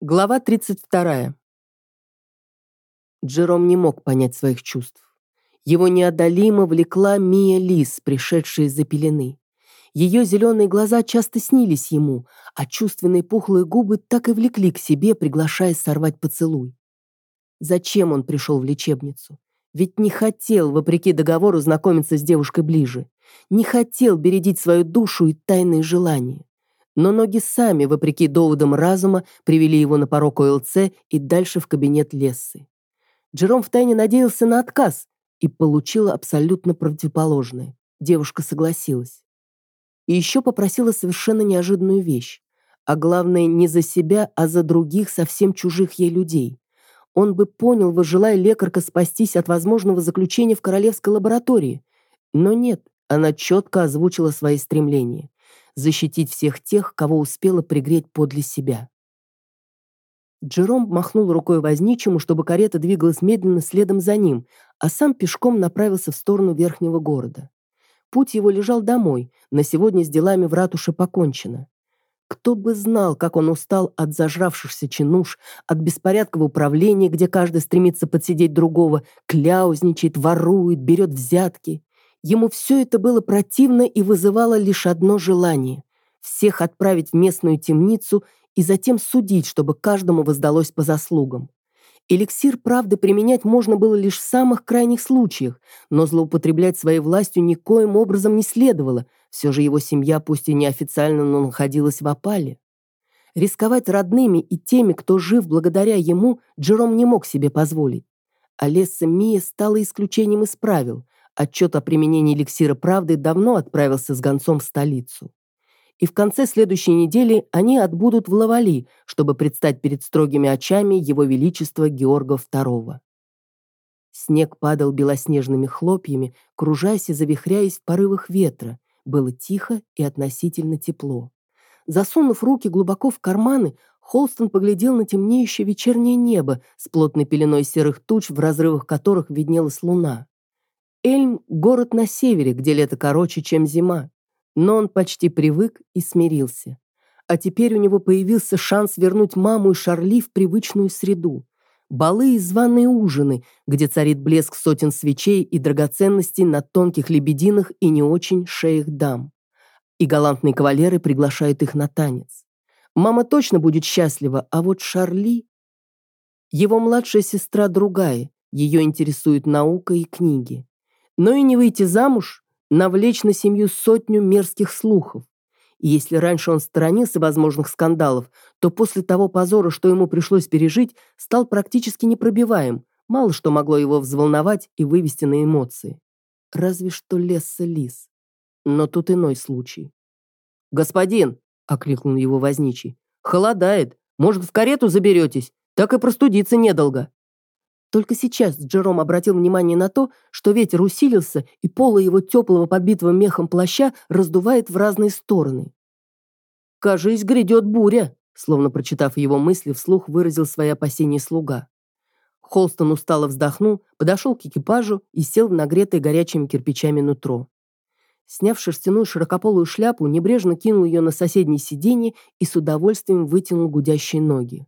Глава 32. Джером не мог понять своих чувств. Его неодолимо влекла Мия Лис, пришедшая из-за пелены. Ее зеленые глаза часто снились ему, а чувственные пухлые губы так и влекли к себе, приглашая сорвать поцелуй. Зачем он пришел в лечебницу? Ведь не хотел, вопреки договору, знакомиться с девушкой ближе. Не хотел бередить свою душу и тайные желания но ноги сами, вопреки доводам разума, привели его на порог ОЛЦ и дальше в кабинет Лессы. Джером втайне надеялся на отказ и получил абсолютно противоположное. Девушка согласилась. И еще попросила совершенно неожиданную вещь. А главное, не за себя, а за других, совсем чужих ей людей. Он бы понял, возжелая лекарка спастись от возможного заключения в королевской лаборатории. Но нет, она четко озвучила свои стремления защитить всех тех, кого успела пригреть подле себя. Джером махнул рукой возничему, чтобы карета двигалась медленно следом за ним, а сам пешком направился в сторону верхнего города. Путь его лежал домой, на сегодня с делами в ратуше покончено. Кто бы знал, как он устал от зажравшихся чинуш, от беспорядка в управлении, где каждый стремится подсидеть другого, кляузничает, ворует, берет взятки. Ему все это было противно и вызывало лишь одно желание – всех отправить в местную темницу и затем судить, чтобы каждому воздалось по заслугам. Эликсир правды применять можно было лишь в самых крайних случаях, но злоупотреблять своей властью никоим образом не следовало, все же его семья, пусть и неофициально, но находилась в опале. Рисковать родными и теми, кто жив благодаря ему, Джером не мог себе позволить. Олесса Мия стала исключением из правил – Отчет о применении эликсира правды давно отправился с гонцом в столицу. И в конце следующей недели они отбудут в Лавали, чтобы предстать перед строгими очами Его Величества Георга II. Снег падал белоснежными хлопьями, кружась и завихряясь в порывах ветра. Было тихо и относительно тепло. Засунув руки глубоко в карманы, Холстон поглядел на темнеющее вечернее небо с плотной пеленой серых туч, в разрывах которых виднелась луна. Эльм – город на севере, где лето короче, чем зима. Но он почти привык и смирился. А теперь у него появился шанс вернуть маму и Шарли в привычную среду. Балы и званые ужины, где царит блеск сотен свечей и драгоценностей на тонких лебединах и не очень шеях дам. И галантные кавалеры приглашают их на танец. Мама точно будет счастлива, а вот Шарли... Его младшая сестра другая, ее интересует наука и книги но и не выйти замуж, навлечь на семью сотню мерзких слухов. И если раньше он сторонился возможных скандалов, то после того позора, что ему пришлось пережить, стал практически непробиваем, мало что могло его взволновать и вывести на эмоции. Разве что Лесса Лис. Но тут иной случай. «Господин!» — окликнул его возничий. «Холодает. Может, в карету заберетесь? Так и простудиться недолго». Только сейчас Джером обратил внимание на то, что ветер усилился, и полы его теплого подбитого мехом плаща раздувает в разные стороны. «Кажись, грядет буря», словно прочитав его мысли, вслух выразил свои опасения слуга. Холстон устало вздохнул, подошел к экипажу и сел в нагретое горячими кирпичами нутро. Сняв шерстяную широкополую шляпу, небрежно кинул ее на соседнее сиденье и с удовольствием вытянул гудящие ноги.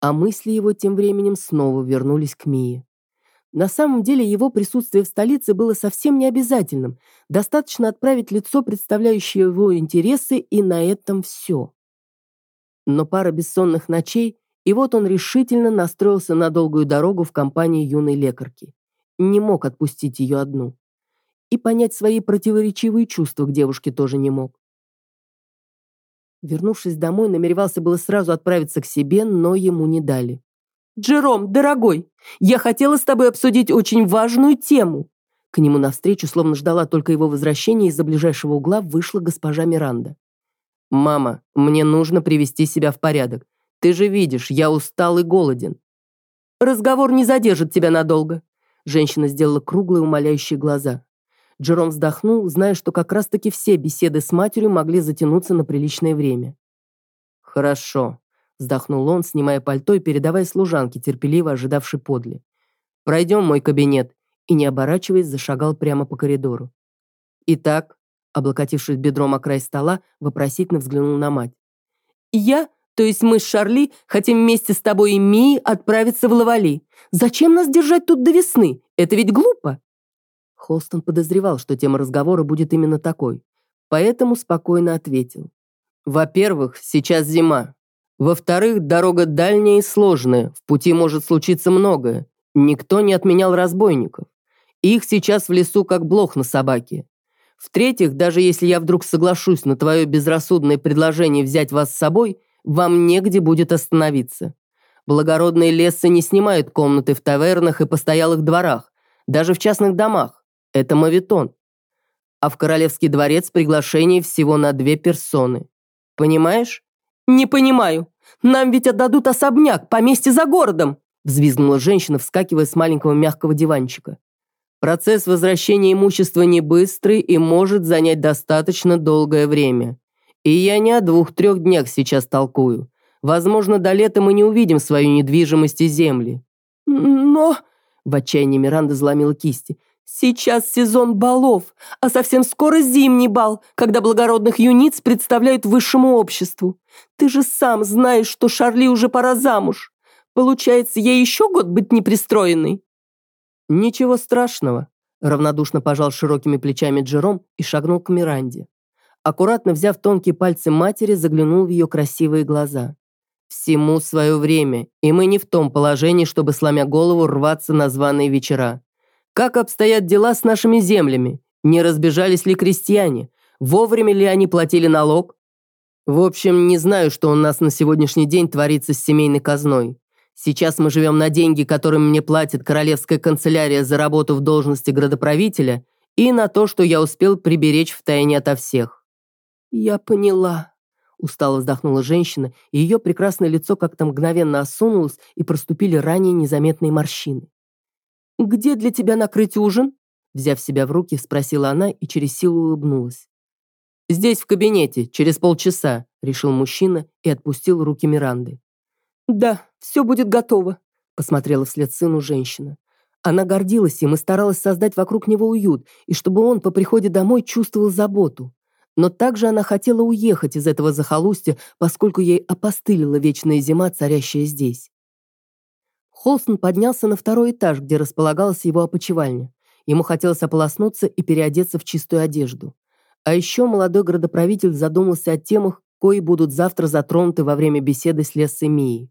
А мысли его тем временем снова вернулись к Мии. На самом деле его присутствие в столице было совсем не обязательным. Достаточно отправить лицо, представляющее его интересы, и на этом все. Но пара бессонных ночей, и вот он решительно настроился на долгую дорогу в компании юной лекарки. Не мог отпустить ее одну. И понять свои противоречивые чувства к девушке тоже не мог. Вернувшись домой, намеревался было сразу отправиться к себе, но ему не дали. «Джером, дорогой, я хотела с тобой обсудить очень важную тему». К нему навстречу, словно ждала только его возвращения, из-за ближайшего угла вышла госпожа Миранда. «Мама, мне нужно привести себя в порядок. Ты же видишь, я устал и голоден». «Разговор не задержит тебя надолго». Женщина сделала круглые умоляющие глаза. Джером вздохнул, зная, что как раз-таки все беседы с матерью могли затянуться на приличное время. «Хорошо», — вздохнул он, снимая пальто и передавая служанке, терпеливо ожидавшей подле. «Пройдем мой кабинет», и, не оборачиваясь, зашагал прямо по коридору. «Итак», — облокотившись бедром о край стола, вопросительно взглянул на мать. «Я То есть мы с Шарли хотим вместе с тобой и Мией отправиться в Лавали. Зачем нас держать тут до весны? Это ведь глупо. Холстон подозревал, что тема разговора будет именно такой, поэтому спокойно ответил. Во-первых, сейчас зима. Во-вторых, дорога дальняя и сложная, в пути может случиться многое. Никто не отменял разбойников. Их сейчас в лесу как блох на собаке. В-третьих, даже если я вдруг соглашусь на твое безрассудное предложение взять вас с собой, вам негде будет остановиться. Благородные лесы не снимают комнаты в тавернах и постоялых дворах, даже в частных домах. Это мавитон. А в королевский дворец приглашение всего на две персоны. Понимаешь? Не понимаю. Нам ведь отдадут особняк, поместье за городом, взвизгнула женщина, вскакивая с маленького мягкого диванчика. Процесс возвращения имущества не быстрый и может занять достаточно долгое время. И я не о двух-трех днях сейчас толкую. Возможно, до лета мы не увидим свою недвижимость и земли. Но... В отчаянии Миранда заломила кисти. «Сейчас сезон балов, а совсем скоро зимний бал, когда благородных юниц представляют высшему обществу. Ты же сам знаешь, что Шарли уже пора замуж. Получается, ей еще год быть непристроенной?» «Ничего страшного», – равнодушно пожал широкими плечами Джером и шагнул к Миранде. Аккуратно взяв тонкие пальцы матери, заглянул в ее красивые глаза. «Всему свое время, и мы не в том положении, чтобы, сломя голову, рваться на званые вечера. Как обстоят дела с нашими землями? Не разбежались ли крестьяне? Вовремя ли они платили налог? В общем, не знаю, что у нас на сегодняшний день творится с семейной казной. Сейчас мы живем на деньги, которые мне платит королевская канцелярия за работу в должности градоправителя и на то, что я успел приберечь в тайне ото всех». «Я поняла», – устало вздохнула женщина, и ее прекрасное лицо как-то мгновенно осунулось и проступили ранее незаметные морщины. «Где для тебя накрыть ужин?» Взяв себя в руки, спросила она и через силу улыбнулась. «Здесь, в кабинете, через полчаса», – решил мужчина и отпустил руки Миранды. «Да, все будет готово», – посмотрела вслед сыну женщина. Она гордилась им и старалась создать вокруг него уют, и чтобы он по приходе домой чувствовал заботу. Но также она хотела уехать из этого захолустья, поскольку ей опостылила вечная зима, царящая здесь. Холстон поднялся на второй этаж, где располагалась его опочивальня. Ему хотелось ополоснуться и переодеться в чистую одежду. А еще молодой градоправитель задумался о темах, кои будут завтра затронуты во время беседы с Лессой Мией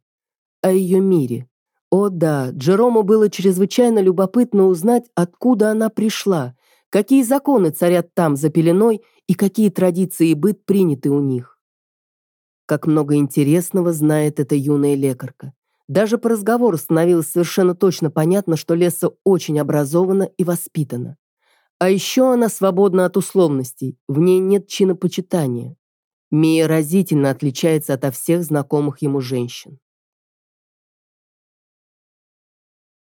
о ее мире. О да, Джерому было чрезвычайно любопытно узнать, откуда она пришла, какие законы царят там за пеленой и какие традиции и быт приняты у них. Как много интересного знает эта юная лекарка. Даже по разговору становилось совершенно точно понятно, что Леса очень образована и воспитана. А еще она свободна от условностей, в ней нет чинопочитания. Мия разительно отличается от всех знакомых ему женщин.